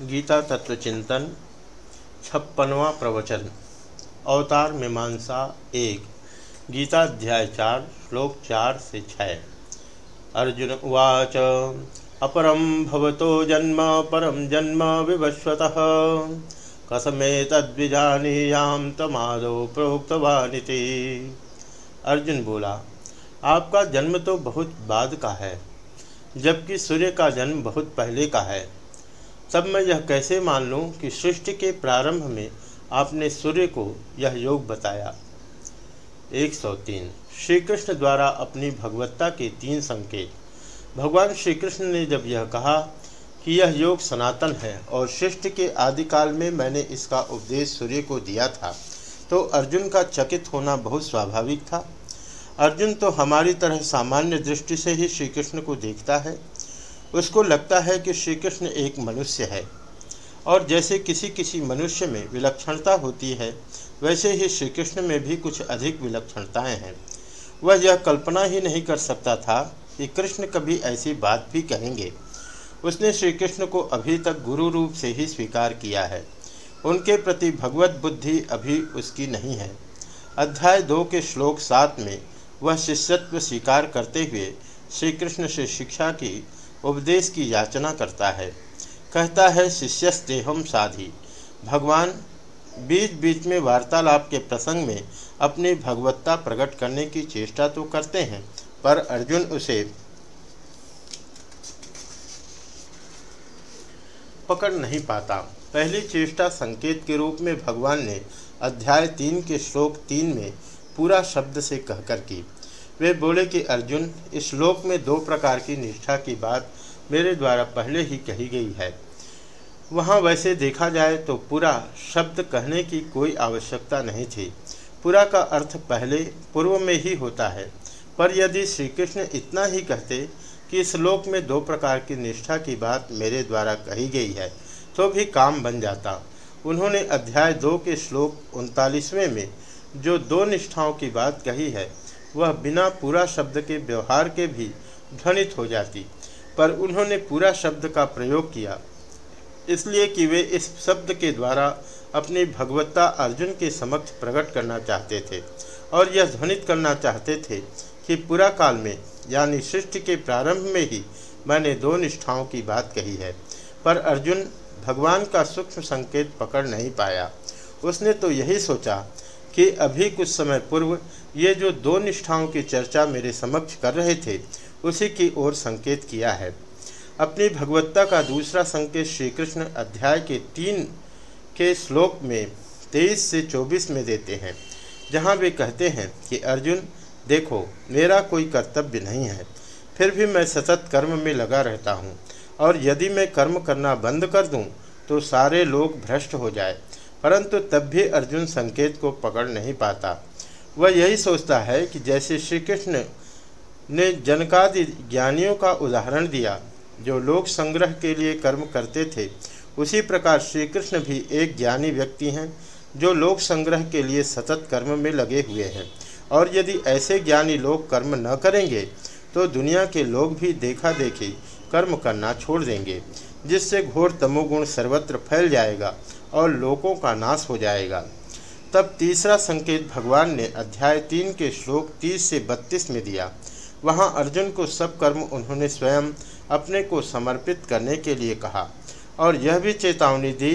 गीता तत्व चिंतन, छप्पनवा प्रवचन, अवतार मीमांसा एक, गीता अध्याय चार, श्लोक चार से छः अर्जुन उवाच अपरम भवतो जन्म परम जन्म विवस्वत कसमे तद्विजानीयाम तमादो प्रोक्तवानिति। अर्जुन बोला, आपका जन्म तो बहुत बाद का है, जबकि सूर्य का जन्म बहुत पहले का है। तब मैं यह कैसे मान लूँ कि सृष्टि के प्रारंभ में आपने सूर्य को यह योग बताया? 103 श्री कृष्ण द्वारा अपनी भगवत्ता के तीन संकेत। भगवान श्री कृष्ण ने जब यह कहा कि यह योग सनातन है और सृष्टि के आदिकाल में मैंने इसका उपदेश सूर्य को दिया था तो अर्जुन का चकित होना बहुत स्वाभाविक था। अर्जुन तो हमारी तरह सामान्य दृष्टि से ही श्री कृष्ण को देखता है। उसको लगता है कि श्री कृष्ण एक मनुष्य है। और जैसे किसी किसी मनुष्य में विलक्षणता होती है, वैसे ही श्री कृष्ण में भी कुछ अधिक विलक्षणताएँ हैं। वह यह कल्पना ही नहीं कर सकता था कि कृष्ण कभी ऐसी बात भी कहेंगे। उसने श्री कृष्ण को अभी तक गुरु रूप से ही स्वीकार किया है। उनके प्रति भगवत बुद्धि अभी उसकी नहीं है। अध्याय दो के श्लोक सात में वह शिष्यत्व स्वीकार करते हुए श्री कृष्ण से शिक्षा की उपदेश की याचना करता है। कहता है, शिष्यस्तेहम साधी। भगवान बीच बीच में वार्तालाप के प्रसंग में अपनी भगवत्ता प्रकट करने की चेष्टा तो करते हैं, पर अर्जुन उसे पकड़ नहीं पाता। पहली चेष्टा संकेत के रूप में भगवान ने अध्याय तीन के श्लोक तीन में पूरा शब्द से कहकर की वे बोले कि, अर्जुन, इस श्लोक में दो प्रकार की निष्ठा की बात मेरे द्वारा पहले ही कही गई है। वहाँ वैसे देखा जाए तो पूरा शब्द कहने की कोई आवश्यकता नहीं थी। पूरा का अर्थ पहले, पूर्व में ही होता है। पर यदि श्री कृष्ण इतना ही कहते कि श्लोक में दो प्रकार की निष्ठा की बात मेरे द्वारा कही गई है तो भी काम बन जाता। उन्होंने अध्याय दो के श्लोक उनतालीसवें में, जो दो निष्ठाओं की बात कही है वह बिना पूरा शब्द के व्यवहार के भी ध्वनित हो जाती, पर उन्होंने पूरा शब्द का प्रयोग किया। इसलिए कि वे इस शब्द के द्वारा अपनी भगवत्ता अर्जुन के समक्ष प्रकट करना चाहते थे और यह ध्वनित करना चाहते थे कि पूरा काल में, यानी सृष्टि के प्रारंभ में ही मैंने दो निष्ठाओं की बात कही है, पर अर्जुन भगवान का सूक्ष्म संकेत पकड़ नहीं पाया। उसने तो यही सोचा कि अभी कुछ समय पूर्व ये जो दो निष्ठाओं की चर्चा मेरे समक्ष कर रहे थे, उसी की ओर संकेत किया है। अपनी भगवत्ता का दूसरा संकेत श्री कृष्ण अध्याय के तीन के श्लोक में तेईस से चौबीस में देते हैं, जहाँ वे कहते हैं कि, अर्जुन, देखो, मेरा कोई कर्तव्य नहीं है। फिर भी मैं सतत कर्म में लगा रहता हूँ, और यदि मैं कर्म करना बंद कर दूँ तो सारे लोग भ्रष्ट हो जाए। परंतु तब भी अर्जुन संकेत को पकड़ नहीं पाता। वह यही सोचता है कि जैसे श्री कृष्ण ने जनकादि ज्ञानियों का उदाहरण दिया, जो लोक संग्रह के लिए कर्म करते थे, उसी प्रकार श्री कृष्ण भी एक ज्ञानी व्यक्ति हैं, जो लोक संग्रह के लिए सतत कर्म में लगे हुए हैं। और यदि ऐसे ज्ञानी लोग कर्म न करेंगे तो दुनिया के लोग भी देखा देखी कर्म करना छोड़ देंगे। जिससे घोर तमोगुण सर्वत्र फैल जाएगा और लोगों का नाश हो जाएगा। तब तीसरा संकेत भगवान ने अध्याय तीन के श्लोक तीस से बत्तीस में दिया। वहाँ अर्जुन को सब कर्म उन्होंने स्वयं अपने को समर्पित करने के लिए कहा और यह भी चेतावनी दी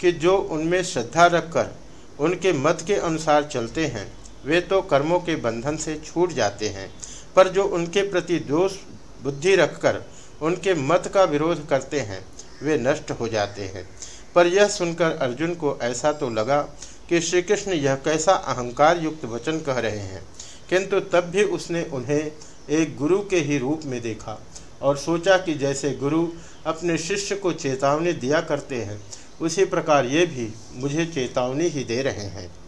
कि जो उनमें श्रद्धा रखकर उनके मत के अनुसार चलते हैं, वे तो कर्मों के बंधन से छूट जाते हैं। पर जो उनके प्रति दोष बुद्धि रखकर उनके मत का विरोध करते हैं, वे नष्ट हो जाते हैं। पर यह सुनकर अर्जुन को ऐसा तो लगा कि श्री कृष्ण यह कैसा अहंकार युक्त वचन कह रहे हैं। किंतु तब भी उसने उन्हें एक गुरु के ही रूप में देखा और सोचा कि जैसे गुरु अपने शिष्य को चेतावनी दिया करते हैं, उसी प्रकार ये भी मुझे चेतावनी ही दे रहे हैं।